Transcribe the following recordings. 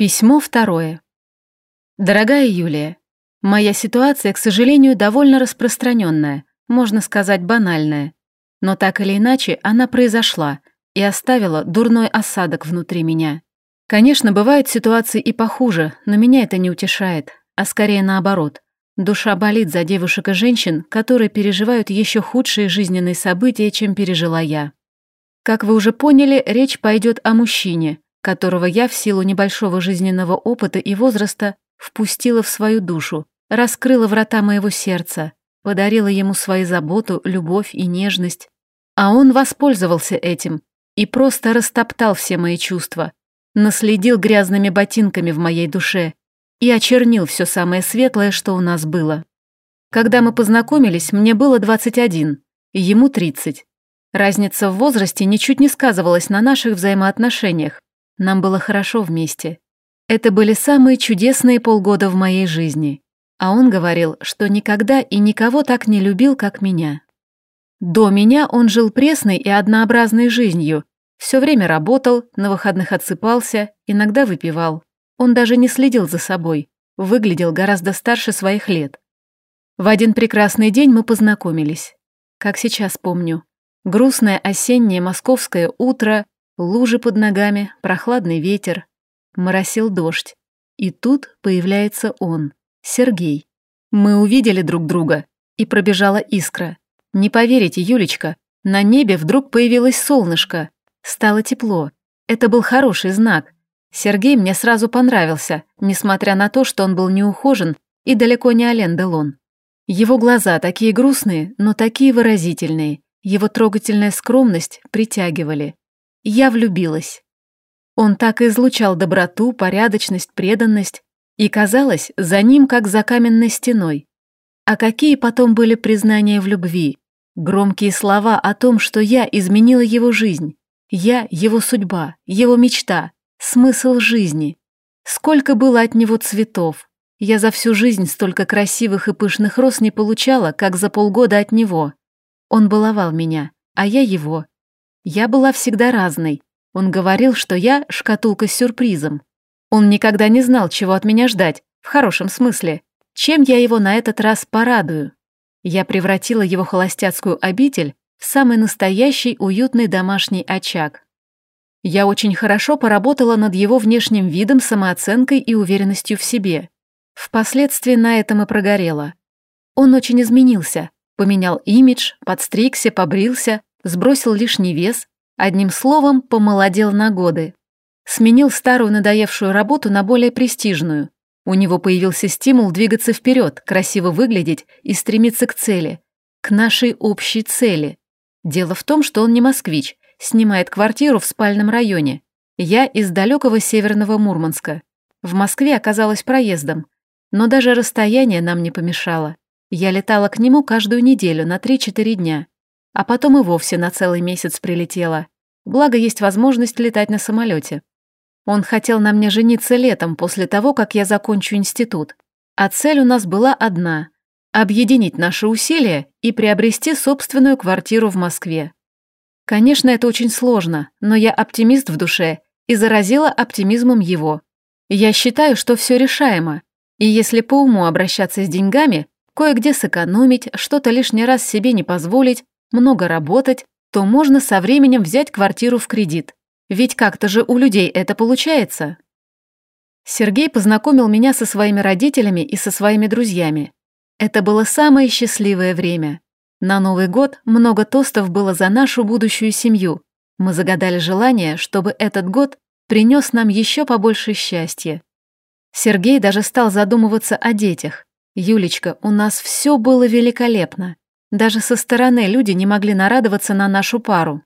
Письмо второе. Дорогая Юлия, моя ситуация, к сожалению, довольно распространенная, можно сказать, банальная. Но так или иначе, она произошла и оставила дурной осадок внутри меня. Конечно, бывают ситуации и похуже, но меня это не утешает, а скорее наоборот. Душа болит за девушек и женщин, которые переживают еще худшие жизненные события, чем пережила я. Как вы уже поняли, речь пойдет о мужчине, которого я в силу небольшого жизненного опыта и возраста впустила в свою душу, раскрыла врата моего сердца, подарила ему свою заботу, любовь и нежность. А он воспользовался этим и просто растоптал все мои чувства, наследил грязными ботинками в моей душе и очернил все самое светлое, что у нас было. Когда мы познакомились, мне было 21, ему 30. Разница в возрасте ничуть не сказывалась на наших взаимоотношениях, нам было хорошо вместе. Это были самые чудесные полгода в моей жизни. А он говорил, что никогда и никого так не любил, как меня. До меня он жил пресной и однообразной жизнью. Все время работал, на выходных отсыпался, иногда выпивал. Он даже не следил за собой, выглядел гораздо старше своих лет. В один прекрасный день мы познакомились. Как сейчас помню. Грустное осеннее московское утро, Лужи под ногами, прохладный ветер. Моросил дождь. И тут появляется он, Сергей. Мы увидели друг друга, и пробежала искра. Не поверите, Юлечка, на небе вдруг появилось солнышко. Стало тепло. Это был хороший знак. Сергей мне сразу понравился, несмотря на то, что он был неухожен и далеко не Ален Делон. Его глаза такие грустные, но такие выразительные. Его трогательная скромность притягивали. Я влюбилась. Он так излучал доброту, порядочность, преданность, и казалось, за ним как за каменной стеной. А какие потом были признания в любви, громкие слова о том, что я изменила его жизнь, я его судьба, его мечта, смысл жизни. Сколько было от него цветов. Я за всю жизнь столько красивых и пышных роз не получала, как за полгода от него. Он баловал меня, а я его, я была всегда разной. Он говорил, что я шкатулка с сюрпризом. Он никогда не знал, чего от меня ждать, в хорошем смысле. Чем я его на этот раз порадую? Я превратила его холостяцкую обитель в самый настоящий уютный домашний очаг. Я очень хорошо поработала над его внешним видом, самооценкой и уверенностью в себе. Впоследствии на этом и прогорела. Он очень изменился, поменял имидж, подстригся, побрился, сбросил лишний вес, одним словом, помолодел на годы. Сменил старую надоевшую работу на более престижную. У него появился стимул двигаться вперед, красиво выглядеть и стремиться к цели, к нашей общей цели. Дело в том, что он не москвич, снимает квартиру в спальном районе. Я из далекого северного Мурманска. В Москве оказалась проездом, но даже расстояние нам не помешало. Я летала к нему каждую неделю на 3-4 дня. А потом и вовсе на целый месяц прилетела. Благо, есть возможность летать на самолете. Он хотел на мне жениться летом, после того, как я закончу институт. А цель у нас была одна – объединить наши усилия и приобрести собственную квартиру в Москве. Конечно, это очень сложно, но я оптимист в душе и заразила оптимизмом его. Я считаю, что все решаемо, и если по уму обращаться с деньгами, кое-где сэкономить, что-то лишний раз себе не позволить, много работать, то можно со временем взять квартиру в кредит. Ведь как-то же у людей это получается. Сергей познакомил меня со своими родителями и со своими друзьями. Это было самое счастливое время. На Новый год много тостов было за нашу будущую семью. Мы загадали желание, чтобы этот год принес нам еще побольше счастья. Сергей даже стал задумываться о детях. «Юлечка, у нас все было великолепно. Даже со стороны люди не могли нарадоваться на нашу пару.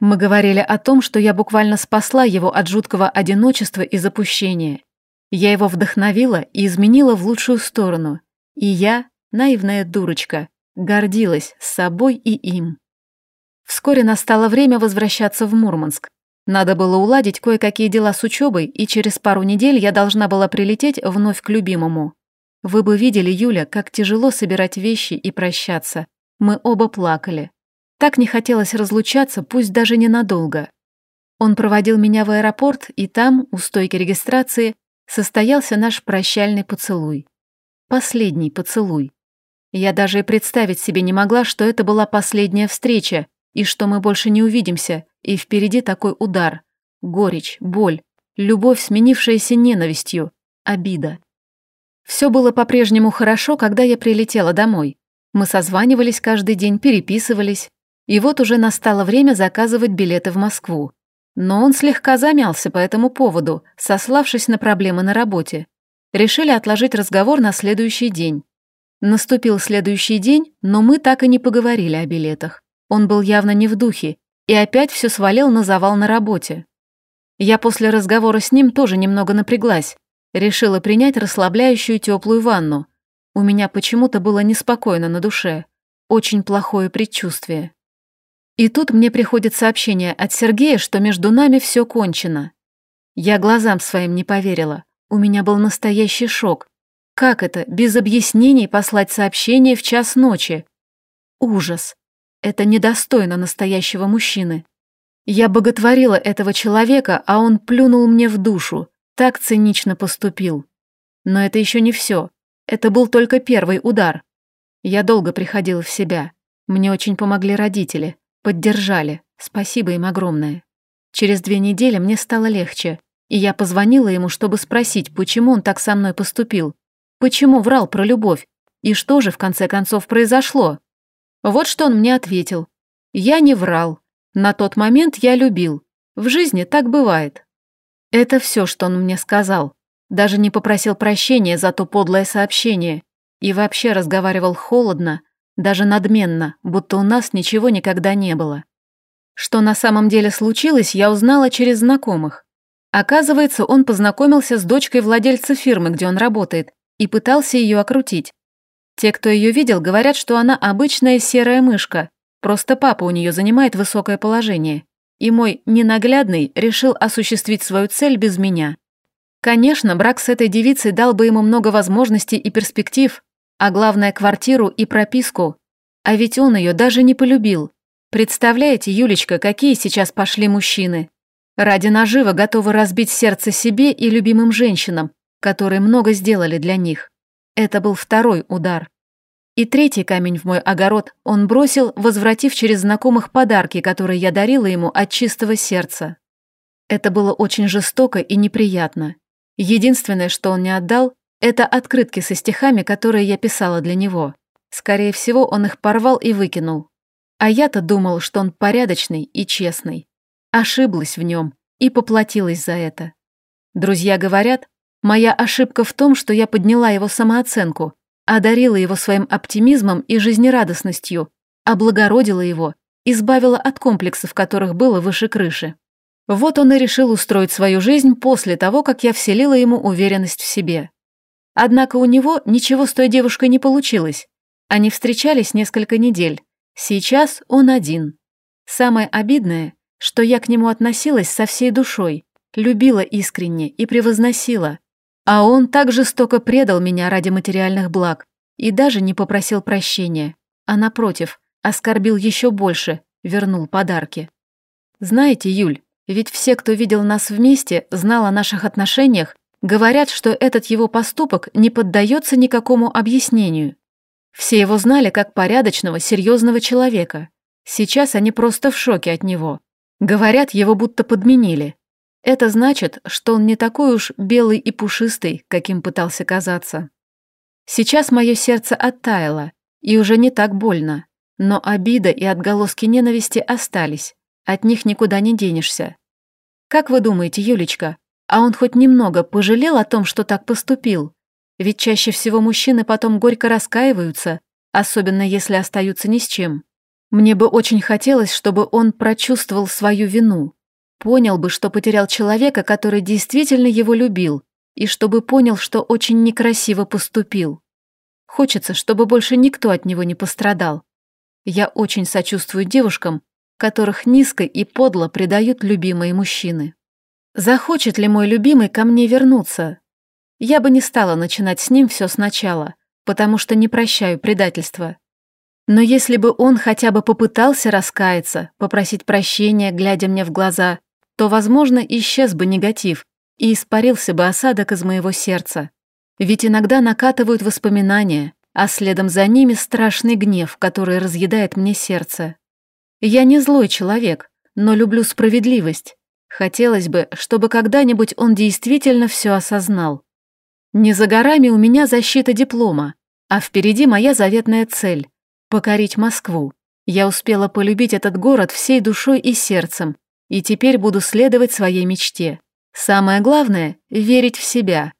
Мы говорили о том, что я буквально спасла его от жуткого одиночества и запущения. Я его вдохновила и изменила в лучшую сторону. И я, наивная дурочка, гордилась собой и им. Вскоре настало время возвращаться в Мурманск. Надо было уладить кое-какие дела с учебой, и через пару недель я должна была прилететь вновь к любимому. Вы бы видели, Юля, как тяжело собирать вещи и прощаться. Мы оба плакали. Так не хотелось разлучаться, пусть даже ненадолго. Он проводил меня в аэропорт, и там, у стойки регистрации, состоялся наш прощальный поцелуй. Последний поцелуй. Я даже и представить себе не могла, что это была последняя встреча, и что мы больше не увидимся, и впереди такой удар. Горечь, боль, любовь, сменившаяся ненавистью, обида. Все было по-прежнему хорошо, когда я прилетела домой. Мы созванивались каждый день, переписывались. И вот уже настало время заказывать билеты в Москву. Но он слегка замялся по этому поводу, сославшись на проблемы на работе. Решили отложить разговор на следующий день. Наступил следующий день, но мы так и не поговорили о билетах. Он был явно не в духе и опять все свалил на завал на работе. Я после разговора с ним тоже немного напряглась. Решила принять расслабляющую теплую ванну. У меня почему-то было неспокойно на душе. Очень плохое предчувствие. И тут мне приходит сообщение от Сергея, что между нами все кончено. Я глазам своим не поверила. У меня был настоящий шок. Как это, без объяснений послать сообщение в час ночи? Ужас. Это недостойно настоящего мужчины. Я боготворила этого человека, а он плюнул мне в душу, так цинично поступил. Но это еще не все. Это был только первый удар. Я долго приходила в себя. Мне очень помогли родители, поддержали. Спасибо им огромное. Через две недели мне стало легче, и я позвонила ему, чтобы спросить, почему он так со мной поступил. Почему врал про любовь? И что же в конце концов произошло? Вот что он мне ответил. Я не врал. На тот момент я любил. В жизни так бывает. Это все, что он мне сказал. Даже не попросил прощения за то подлое сообщение. И вообще разговаривал холодно, даже надменно, будто у нас ничего никогда не было. Что на самом деле случилось, я узнала через знакомых. Оказывается, он познакомился с дочкой владельца фирмы, где он работает, и пытался ее окрутить. Те, кто ее видел, говорят, что она обычная серая мышка, просто папа у нее занимает высокое положение. И мой ненаглядный решил осуществить свою цель без меня. Конечно, брак с этой девицей дал бы ему много возможностей и перспектив, а главное квартиру и прописку. А ведь он ее даже не полюбил. Представляете, Юлечка, какие сейчас пошли мужчины? Ради нажива готовы разбить сердце себе и любимым женщинам, которые много сделали для них. Это был второй удар. И третий камень в мой огород он бросил, возвратив через знакомых подарки, которые я дарила ему от чистого сердца. Это было очень жестоко и неприятно. Единственное, что он не отдал, это открытки со стихами, которые я писала для него. Скорее всего, он их порвал и выкинул. А я-то думал, что он порядочный и честный. Ошиблась в нем и поплатилась за это. Друзья говорят, Моя ошибка в том, что я подняла его самооценку, одарила его своим оптимизмом и жизнерадостностью, облагородила его, избавила от комплексов, которых было выше крыши. Вот он и решил устроить свою жизнь после того, как я вселила ему уверенность в себе. Однако у него ничего с той девушкой не получилось. Они встречались несколько недель. Сейчас он один. Самое обидное, что я к нему относилась со всей душой, любила искренне и превозносила, а он так жестоко предал меня ради материальных благ и даже не попросил прощения, а напротив, оскорбил еще больше, вернул подарки. Знаете, Юль, ведь все, кто видел нас вместе, знал о наших отношениях, говорят, что этот его поступок не поддается никакому объяснению. Все его знали как порядочного, серьезного человека. Сейчас они просто в шоке от него. Говорят, его будто подменили. Это значит, что он не такой уж белый и пушистый, каким пытался казаться. Сейчас мое сердце оттаяло, и уже не так больно, но обида и отголоски ненависти остались, от них никуда не денешься. Как вы думаете, Юлечка, а он хоть немного пожалел о том, что так поступил? Ведь чаще всего мужчины потом горько раскаиваются, особенно если остаются ни с чем. Мне бы очень хотелось, чтобы он прочувствовал свою вину, Понял бы, что потерял человека, который действительно его любил, и чтобы понял, что очень некрасиво поступил. Хочется, чтобы больше никто от него не пострадал. Я очень сочувствую девушкам, которых низко и подло предают любимые мужчины. Захочет ли мой любимый ко мне вернуться? Я бы не стала начинать с ним все сначала, потому что не прощаю предательства. Но если бы он хотя бы попытался раскаяться, попросить прощения, глядя мне в глаза, то, возможно, исчез бы негатив, и испарился бы осадок из моего сердца. Ведь иногда накатывают воспоминания, а следом за ними страшный гнев, который разъедает мне сердце. Я не злой человек, но люблю справедливость. Хотелось бы, чтобы когда-нибудь он действительно все осознал. Не за горами у меня защита диплома, а впереди моя заветная цель — покорить Москву. Я успела полюбить этот город всей душой и сердцем, и теперь буду следовать своей мечте. Самое главное — верить в себя,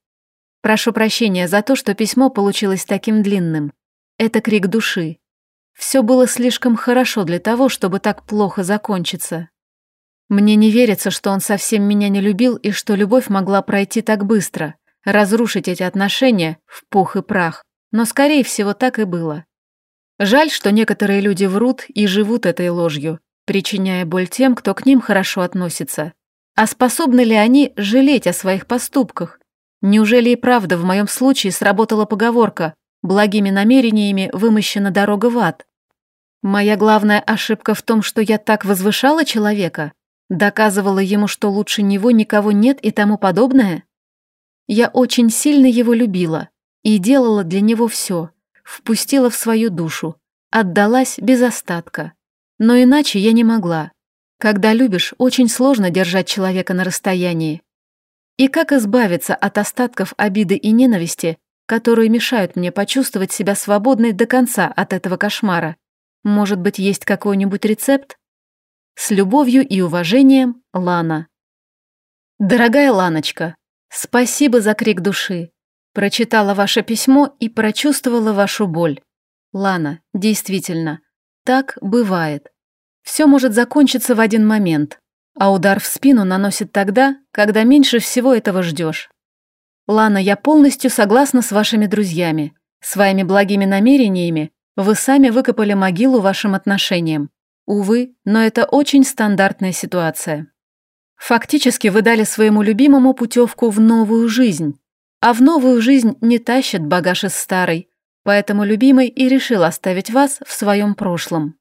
Прошу прощения за то, что письмо получилось таким длинным. Это крик души. Все было слишком хорошо для того, чтобы так плохо закончиться. Мне не верится, что он совсем меня не любил и что любовь могла пройти так быстро, разрушить эти отношения в пух и прах. Но, скорее всего, так и было. Жаль, что некоторые люди врут и живут этой ложью, причиняя боль тем, кто к ним хорошо относится. А способны ли они жалеть о своих поступках, Неужели и правда в моем случае сработала поговорка «благими намерениями вымощена дорога в ад»? Моя главная ошибка в том, что я так возвышала человека, доказывала ему, что лучше него никого нет и тому подобное? Я очень сильно его любила и делала для него все, впустила в свою душу, отдалась без остатка. Но иначе я не могла. Когда любишь, очень сложно держать человека на расстоянии. И как избавиться от остатков обиды и ненависти, которые мешают мне почувствовать себя свободной до конца от этого кошмара? Может быть, есть какой-нибудь рецепт? С любовью и уважением, Лана. Дорогая Ланочка, спасибо за крик души. Прочитала ваше письмо и прочувствовала вашу боль. Лана, действительно, так бывает. Все может закончиться в один момент а удар в спину наносит тогда, когда меньше всего этого ждешь. Лана, я полностью согласна с вашими друзьями. Своими благими намерениями вы сами выкопали могилу вашим отношениям. Увы, но это очень стандартная ситуация. Фактически вы дали своему любимому путевку в новую жизнь. А в новую жизнь не тащит багаж из старой, поэтому любимый и решил оставить вас в своем прошлом.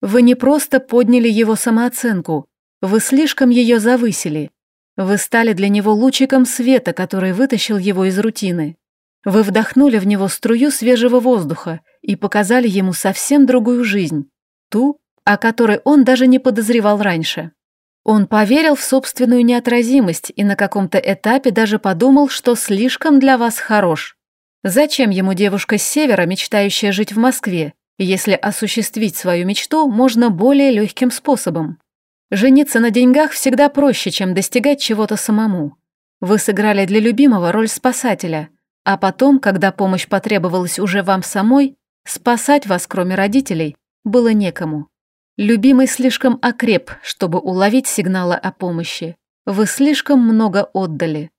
Вы не просто подняли его самооценку, вы слишком ее завысили. Вы стали для него лучиком света, который вытащил его из рутины. Вы вдохнули в него струю свежего воздуха и показали ему совсем другую жизнь, ту, о которой он даже не подозревал раньше. Он поверил в собственную неотразимость и на каком-то этапе даже подумал, что слишком для вас хорош. Зачем ему девушка с севера, мечтающая жить в Москве, если осуществить свою мечту можно более легким способом? Жениться на деньгах всегда проще, чем достигать чего-то самому. Вы сыграли для любимого роль спасателя, а потом, когда помощь потребовалась уже вам самой, спасать вас, кроме родителей, было некому. Любимый слишком окреп, чтобы уловить сигналы о помощи. Вы слишком много отдали.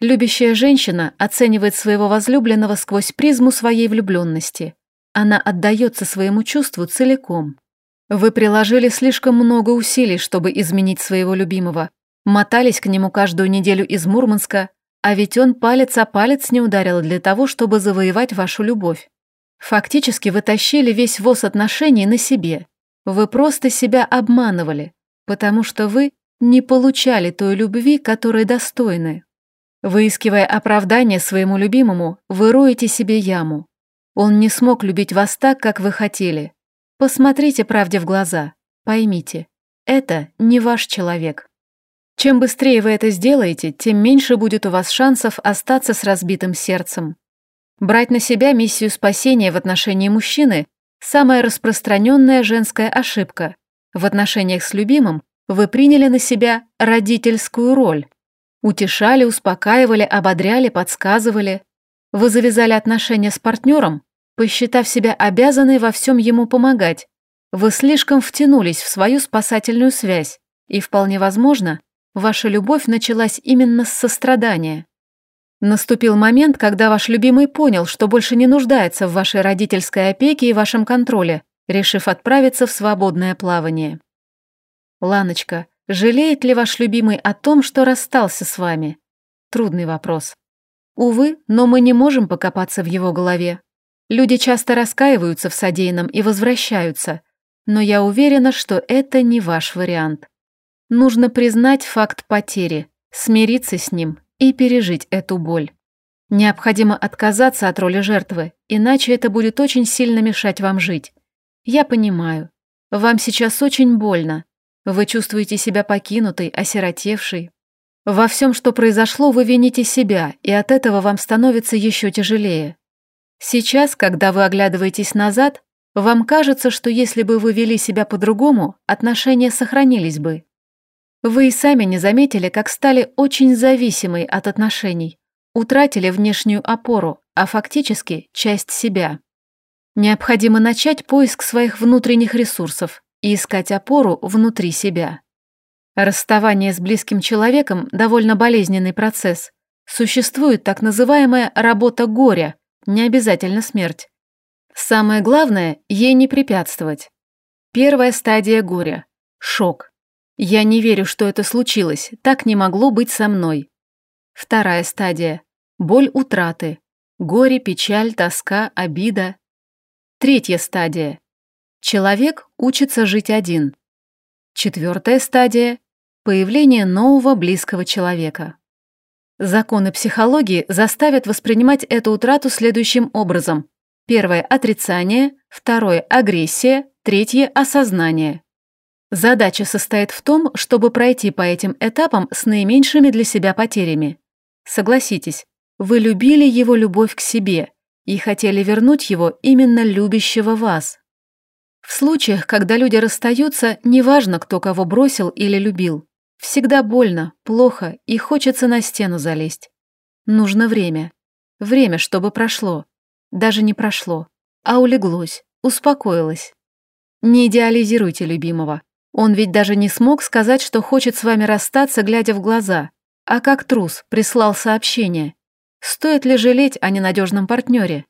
Любящая женщина оценивает своего возлюбленного сквозь призму своей влюбленности. Она отдается своему чувству целиком. Вы приложили слишком много усилий, чтобы изменить своего любимого. Мотались к нему каждую неделю из Мурманска, а ведь он палец о палец не ударил для того, чтобы завоевать вашу любовь. Фактически вы тащили весь воз отношений на себе. Вы просто себя обманывали, потому что вы не получали той любви, которой достойны. Выискивая оправдание своему любимому, вы роете себе яму. Он не смог любить вас так, как вы хотели. Посмотрите правде в глаза, поймите, это не ваш человек. Чем быстрее вы это сделаете, тем меньше будет у вас шансов остаться с разбитым сердцем. Брать на себя миссию спасения в отношении мужчины – самая распространенная женская ошибка. В отношениях с любимым вы приняли на себя родительскую роль. Утешали, успокаивали, ободряли, подсказывали. Вы завязали отношения с партнером, посчитав себя обязанной во всем ему помогать. Вы слишком втянулись в свою спасательную связь, и вполне возможно, ваша любовь началась именно с сострадания. Наступил момент, когда ваш любимый понял, что больше не нуждается в вашей родительской опеке и вашем контроле, решив отправиться в свободное плавание. Ланочка, жалеет ли ваш любимый о том, что расстался с вами? Трудный вопрос. Увы, но мы не можем покопаться в его голове. Люди часто раскаиваются в содеянном и возвращаются, но я уверена, что это не ваш вариант. Нужно признать факт потери, смириться с ним и пережить эту боль. Необходимо отказаться от роли жертвы, иначе это будет очень сильно мешать вам жить. Я понимаю. Вам сейчас очень больно. Вы чувствуете себя покинутой, осиротевшей. Во всем, что произошло, вы вините себя, и от этого вам становится еще тяжелее. Сейчас, когда вы оглядываетесь назад, вам кажется, что если бы вы вели себя по-другому, отношения сохранились бы. Вы и сами не заметили, как стали очень зависимой от отношений, утратили внешнюю опору, а фактически часть себя. Необходимо начать поиск своих внутренних ресурсов и искать опору внутри себя. Расставание с близким человеком – довольно болезненный процесс. Существует так называемая работа горя, не обязательно смерть. Самое главное – ей не препятствовать. Первая стадия горя – шок. Я не верю, что это случилось, так не могло быть со мной. Вторая стадия – боль утраты, горе, печаль, тоска, обида. Третья стадия – человек учится жить один. Четвертая стадия – появление нового близкого человека. Законы психологии заставят воспринимать эту утрату следующим образом. Первое – отрицание, второе – агрессия, третье – осознание. Задача состоит в том, чтобы пройти по этим этапам с наименьшими для себя потерями. Согласитесь, вы любили его любовь к себе и хотели вернуть его именно любящего вас. В случаях, когда люди расстаются, неважно, кто кого бросил или любил. Всегда больно, плохо и хочется на стену залезть. Нужно время. Время, чтобы прошло. Даже не прошло, а улеглось, успокоилось. Не идеализируйте любимого. Он ведь даже не смог сказать, что хочет с вами расстаться, глядя в глаза, а как трус прислал сообщение. Стоит ли жалеть о ненадежном партнере?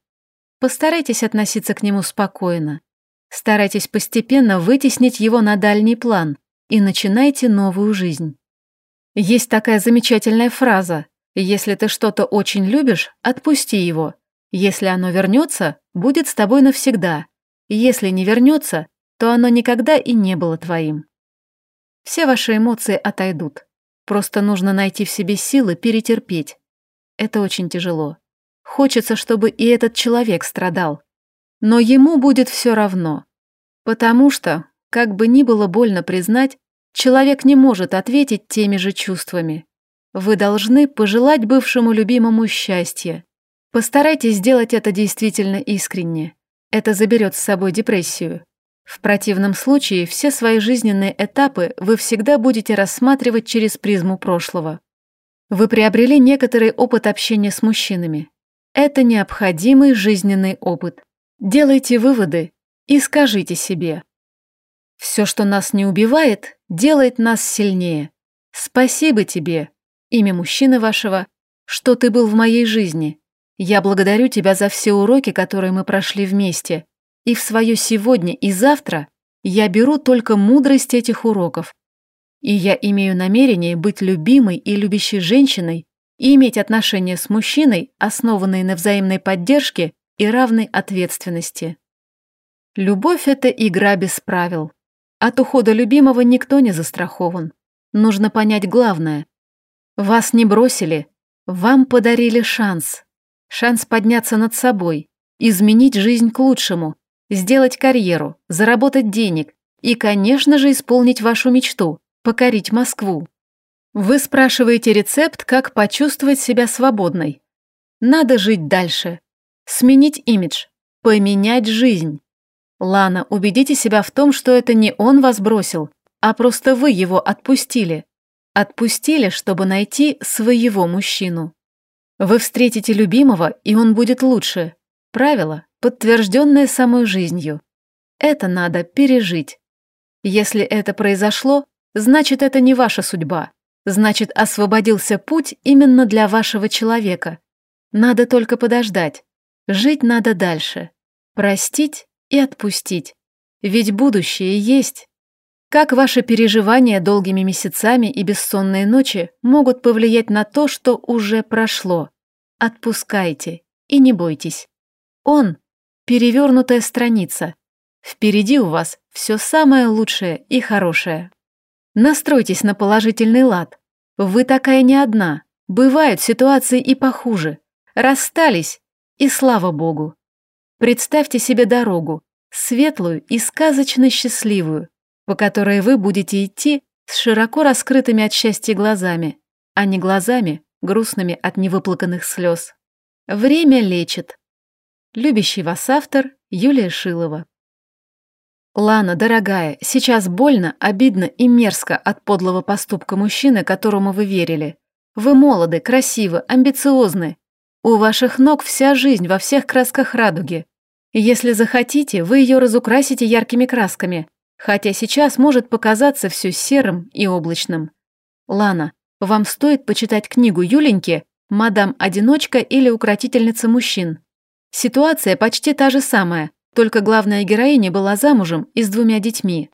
Постарайтесь относиться к нему спокойно. Старайтесь постепенно вытеснить его на дальний план и начинайте новую жизнь. Есть такая замечательная фраза «Если ты что-то очень любишь, отпусти его. Если оно вернется, будет с тобой навсегда. Если не вернется, то оно никогда и не было твоим. Все ваши эмоции отойдут. Просто нужно найти в себе силы перетерпеть. Это очень тяжело. Хочется, чтобы и этот человек страдал. Но ему будет все равно. Потому что, как бы ни было больно признать, человек не может ответить теми же чувствами. Вы должны пожелать бывшему любимому счастья. Постарайтесь сделать это действительно искренне. Это заберет с собой депрессию. В противном случае все свои жизненные этапы вы всегда будете рассматривать через призму прошлого. Вы приобрели некоторый опыт общения с мужчинами. Это необходимый жизненный опыт. Делайте выводы и скажите себе. Все, что нас не убивает, делает нас сильнее. Спасибо тебе, имя мужчины вашего, что ты был в моей жизни. Я благодарю тебя за все уроки, которые мы прошли вместе. И в свое сегодня и завтра я беру только мудрость этих уроков. И я имею намерение быть любимой и любящей женщиной и иметь отношения с мужчиной, основанные на взаимной поддержке и равной ответственности. Любовь — это игра без правил. От ухода любимого никто не застрахован. Нужно понять главное. Вас не бросили, вам подарили шанс. Шанс подняться над собой, изменить жизнь к лучшему, сделать карьеру, заработать денег и, конечно же, исполнить вашу мечту – покорить Москву. Вы спрашиваете рецепт, как почувствовать себя свободной. Надо жить дальше. Сменить имидж. Поменять жизнь. Лана, убедите себя в том, что это не он вас бросил, а просто вы его отпустили. Отпустили, чтобы найти своего мужчину. Вы встретите любимого, и он будет лучше. Правило подтвержденное самой жизнью. Это надо пережить. Если это произошло, значит, это не ваша судьба. Значит, освободился путь именно для вашего человека. Надо только подождать. Жить надо дальше. Простить и отпустить. Ведь будущее есть. Как ваши переживания долгими месяцами и бессонные ночи могут повлиять на то, что уже прошло? Отпускайте и не бойтесь. Он перевернутая страница. Впереди у вас все самое лучшее и хорошее. Настройтесь на положительный лад. Вы такая не одна. Бывают ситуации и похуже. Расстались, и слава богу. Представьте себе дорогу, светлую и сказочно счастливую, по которой вы будете идти с широко раскрытыми от счастья глазами, а не глазами, грустными от невыплаканных слез. Время лечит. Любящий вас автор Юлия Шилова. Лана, дорогая, сейчас больно, обидно и мерзко от подлого поступка мужчины, которому вы верили. Вы молоды, красивы, амбициозны. У ваших ног вся жизнь во всех красках радуги. Если захотите, вы ее разукрасите яркими красками, хотя сейчас может показаться все серым и облачным. Лана, вам стоит почитать книгу Юленьки «Мадам Одиночка» или «Укротительница мужчин». Ситуация почти та же самая, только главная героиня была замужем и с двумя детьми.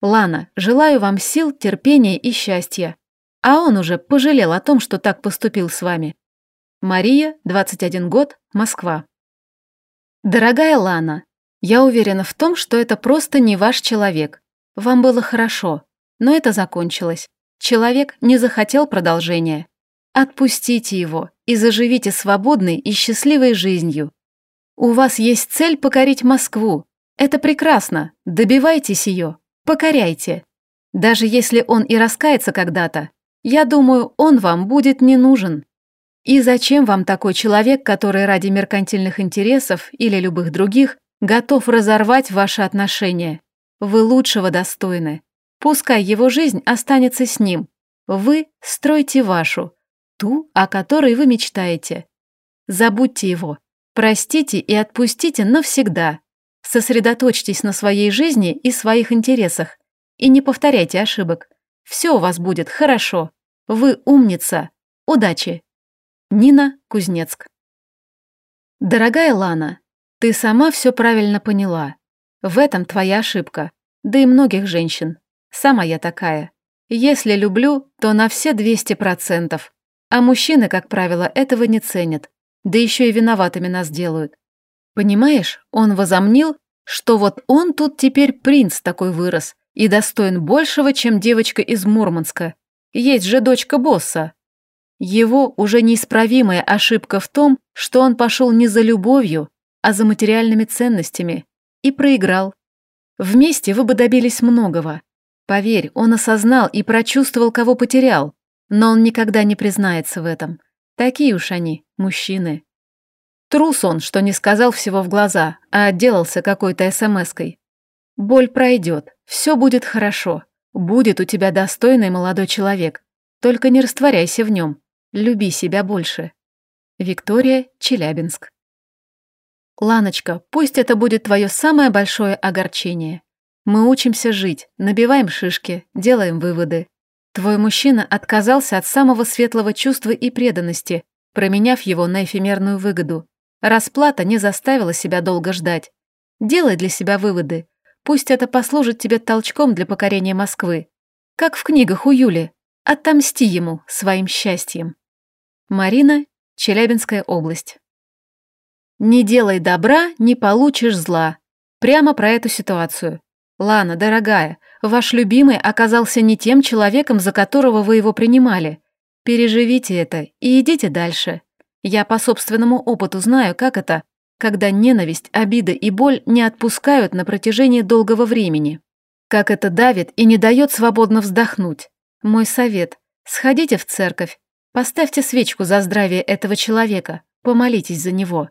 Лана, желаю вам сил, терпения и счастья. А он уже пожалел о том, что так поступил с вами. Мария, 21 год, Москва. Дорогая Лана, я уверена в том, что это просто не ваш человек. Вам было хорошо, но это закончилось. Человек не захотел продолжения. Отпустите его и заживите свободной и счастливой жизнью. У вас есть цель покорить Москву. Это прекрасно. Добивайтесь ее. Покоряйте. Даже если он и раскается когда-то, я думаю, он вам будет не нужен. И зачем вам такой человек, который ради меркантильных интересов или любых других готов разорвать ваши отношения? Вы лучшего достойны. Пускай его жизнь останется с ним. Вы стройте вашу, ту, о которой вы мечтаете. Забудьте его, Простите и отпустите навсегда. Сосредоточьтесь на своей жизни и своих интересах. И не повторяйте ошибок. Все у вас будет хорошо. Вы умница. Удачи. Нина Кузнецк. Дорогая Лана, ты сама все правильно поняла. В этом твоя ошибка. Да и многих женщин. Сама я такая. Если люблю, то на все 200%. А мужчины, как правило, этого не ценят да еще и виноватыми нас делают. Понимаешь, он возомнил, что вот он тут теперь принц такой вырос и достоин большего, чем девочка из Мурманска. Есть же дочка босса. Его уже неисправимая ошибка в том, что он пошел не за любовью, а за материальными ценностями. И проиграл. Вместе вы бы добились многого. Поверь, он осознал и прочувствовал, кого потерял, но он никогда не признается в этом. Такие уж они, мужчины. Трус он, что не сказал всего в глаза, а отделался какой-то смской. Боль пройдет, все будет хорошо. Будет у тебя достойный молодой человек. Только не растворяйся в нем. Люби себя больше. Виктория, Челябинск. Ланочка, пусть это будет твое самое большое огорчение. Мы учимся жить, набиваем шишки, делаем выводы. Твой мужчина отказался от самого светлого чувства и преданности, променяв его на эфемерную выгоду. Расплата не заставила себя долго ждать. Делай для себя выводы. Пусть это послужит тебе толчком для покорения Москвы. Как в книгах у Юли. Отомсти ему своим счастьем. Марина, Челябинская область. Не делай добра, не получишь зла. Прямо про эту ситуацию. Лана, дорогая, ваш любимый оказался не тем человеком, за которого вы его принимали. Переживите это и идите дальше. Я по собственному опыту знаю, как это, когда ненависть, обида и боль не отпускают на протяжении долгого времени. Как это давит и не дает свободно вздохнуть. Мой совет – сходите в церковь, поставьте свечку за здравие этого человека, помолитесь за него.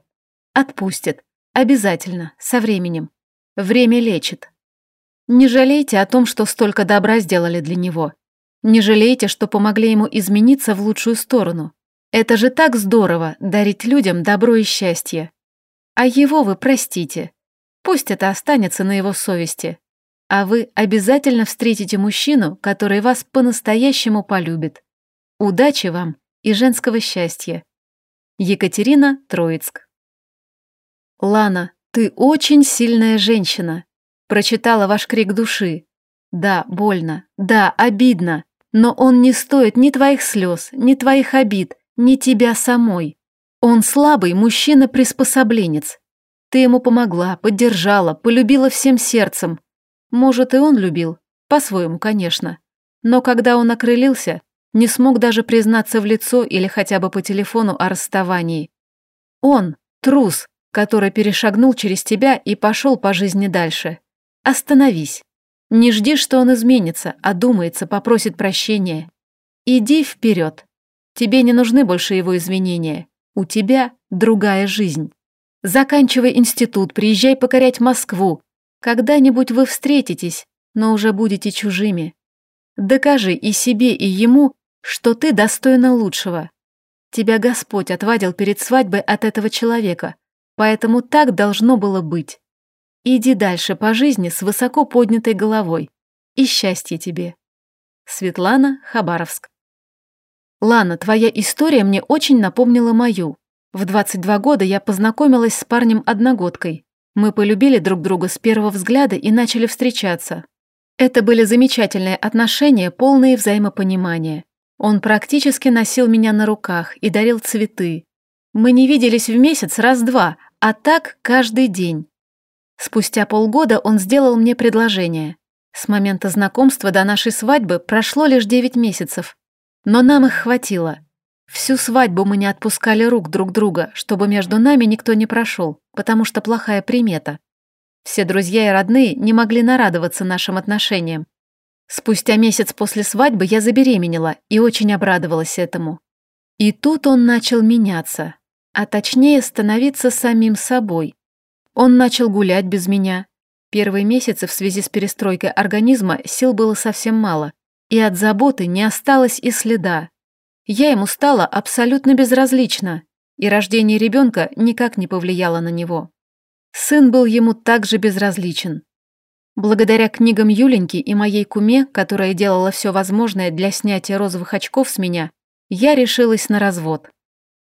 Отпустит. Обязательно, со временем. Время лечит. Не жалейте о том, что столько добра сделали для него. Не жалейте, что помогли ему измениться в лучшую сторону. Это же так здорово — дарить людям добро и счастье. А его вы простите. Пусть это останется на его совести. А вы обязательно встретите мужчину, который вас по-настоящему полюбит. Удачи вам и женского счастья. Екатерина Троицк. Лана, ты очень сильная женщина. Прочитала ваш крик души. Да, больно, да, обидно, но он не стоит ни твоих слез, ни твоих обид, ни тебя самой. Он слабый мужчина-приспособленец. Ты ему помогла, поддержала, полюбила всем сердцем. Может, и он любил, по-своему, конечно. Но когда он окрылился, не смог даже признаться в лицо или хотя бы по телефону о расставании. Он — трус, который перешагнул через тебя и пошел по жизни дальше. Остановись. Не жди, что он изменится, одумается, попросит прощения. Иди вперед. Тебе не нужны больше его извинения. У тебя другая жизнь. Заканчивай институт, приезжай покорять Москву. Когда-нибудь вы встретитесь, но уже будете чужими. Докажи и себе, и ему, что ты достойна лучшего. Тебя Господь отвадил перед свадьбой от этого человека, поэтому так должно было быть. Иди дальше по жизни с высоко поднятой головой. И счастья тебе. Светлана Хабаровск. Лана, твоя история мне очень напомнила мою. В 22 года я познакомилась с парнем-одногодкой. Мы полюбили друг друга с первого взгляда и начали встречаться. Это были замечательные отношения, полные взаимопонимания. Он практически носил меня на руках и дарил цветы. Мы не виделись в месяц раз-два, а так каждый день. Спустя полгода он сделал мне предложение. С момента знакомства до нашей свадьбы прошло лишь 9 месяцев. Но нам их хватило. Всю свадьбу мы не отпускали рук друг друга, чтобы между нами никто не прошел, потому что плохая примета. Все друзья и родные не могли нарадоваться нашим отношениям. Спустя месяц после свадьбы я забеременела и очень обрадовалась этому. И тут он начал меняться, а точнее становиться самим собой. Он начал гулять без меня. Первые месяцы в связи с перестройкой организма сил было совсем мало, и от заботы не осталось и следа. Я ему стала абсолютно безразлична, и рождение ребенка никак не повлияло на него. Сын был ему также безразличен. Благодаря книгам Юленьки и моей куме, которая делала все возможное для снятия розовых очков с меня, я решилась на развод.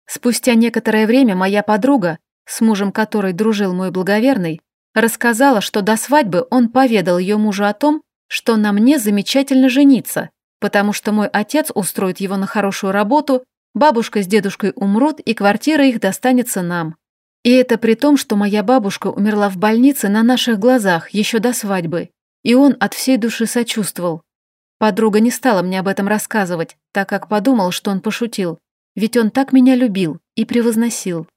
Спустя некоторое время моя подруга, с мужем которой дружил мой благоверный, рассказала, что до свадьбы он поведал ее мужу о том, что на мне замечательно жениться, потому что мой отец устроит его на хорошую работу, бабушка с дедушкой умрут и квартира их достанется нам. И это при том, что моя бабушка умерла в больнице на наших глазах еще до свадьбы, и он от всей души сочувствовал. Подруга не стала мне об этом рассказывать, так как подумал, что он пошутил, ведь он так меня любил и превозносил.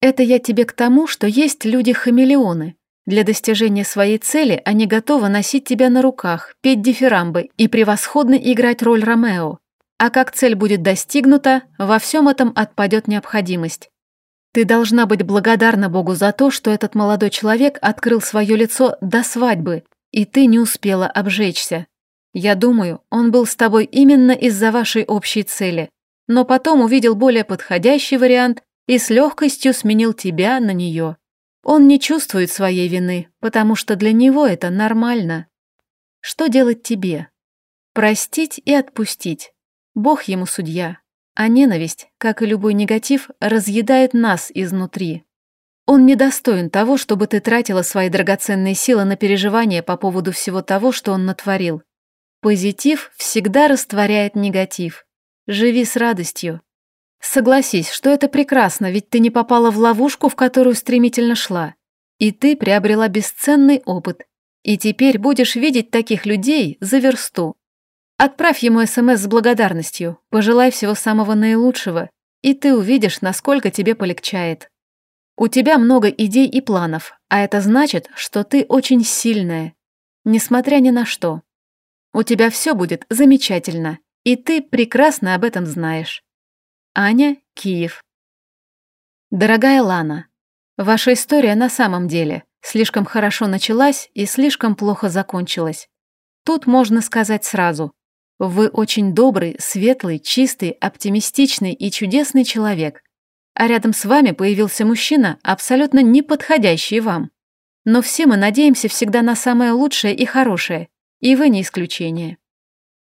Это я тебе к тому, что есть люди-хамелеоны. Для достижения своей цели они готовы носить тебя на руках, петь дифирамбы и превосходно играть роль Ромео. А как цель будет достигнута, во всем этом отпадет необходимость. Ты должна быть благодарна Богу за то, что этот молодой человек открыл свое лицо до свадьбы, и ты не успела обжечься. Я думаю, он был с тобой именно из-за вашей общей цели, но потом увидел более подходящий вариант и с легкостью сменил тебя на нее. Он не чувствует своей вины, потому что для него это нормально. Что делать тебе? Простить и отпустить. Бог ему судья. А ненависть, как и любой негатив, разъедает нас изнутри. Он недостоин того, чтобы ты тратила свои драгоценные силы на переживания по поводу всего того, что он натворил. Позитив всегда растворяет негатив. Живи с радостью. Согласись, что это прекрасно, ведь ты не попала в ловушку, в которую стремительно шла. И ты приобрела бесценный опыт. И теперь будешь видеть таких людей за версту. Отправь ему СМС с благодарностью, пожелай всего самого наилучшего, и ты увидишь, насколько тебе полегчает. У тебя много идей и планов, а это значит, что ты очень сильная, несмотря ни на что. У тебя все будет замечательно, и ты прекрасно об этом знаешь. Аня, Киев. Дорогая Лана, ваша история на самом деле слишком хорошо началась и слишком плохо закончилась. Тут можно сказать сразу, вы очень добрый, светлый, чистый, оптимистичный и чудесный человек. А рядом с вами появился мужчина, абсолютно не подходящий вам. Но все мы надеемся всегда на самое лучшее и хорошее, и вы не исключение.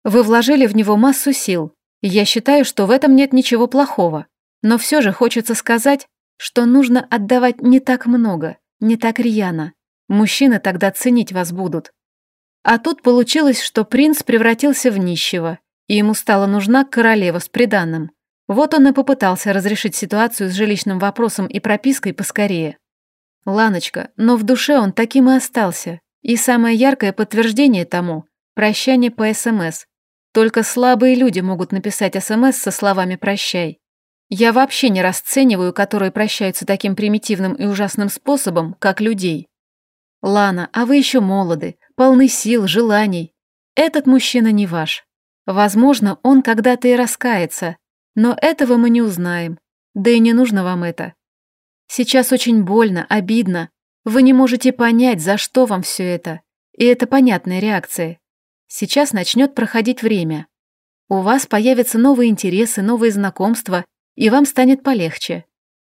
Вы вложили в него массу сил. Я считаю, что в этом нет ничего плохого. Но все же хочется сказать, что нужно отдавать не так много, не так рьяно. Мужчины тогда ценить вас будут. А тут получилось, что принц превратился в нищего, и ему стала нужна королева с приданным. Вот он и попытался разрешить ситуацию с жилищным вопросом и пропиской поскорее. Ланочка, но в душе он таким и остался. И самое яркое подтверждение тому – прощание по СМС. Только слабые люди могут написать СМС со словами «прощай». Я вообще не расцениваю, которые прощаются таким примитивным и ужасным способом, как людей. Лана, а вы еще молоды, полны сил, желаний. Этот мужчина не ваш. Возможно, он когда-то и раскается, но этого мы не узнаем. Да и не нужно вам это. Сейчас очень больно, обидно. Вы не можете понять, за что вам все это. И это понятная реакция. Сейчас начнет проходить время. У вас появятся новые интересы, новые знакомства, и вам станет полегче.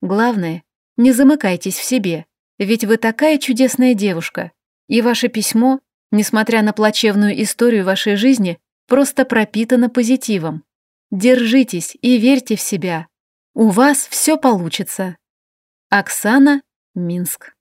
Главное, не замыкайтесь в себе, ведь вы такая чудесная девушка, и ваше письмо, несмотря на плачевную историю вашей жизни, просто пропитано позитивом. Держитесь и верьте в себя. У вас все получится. Оксана, Минск.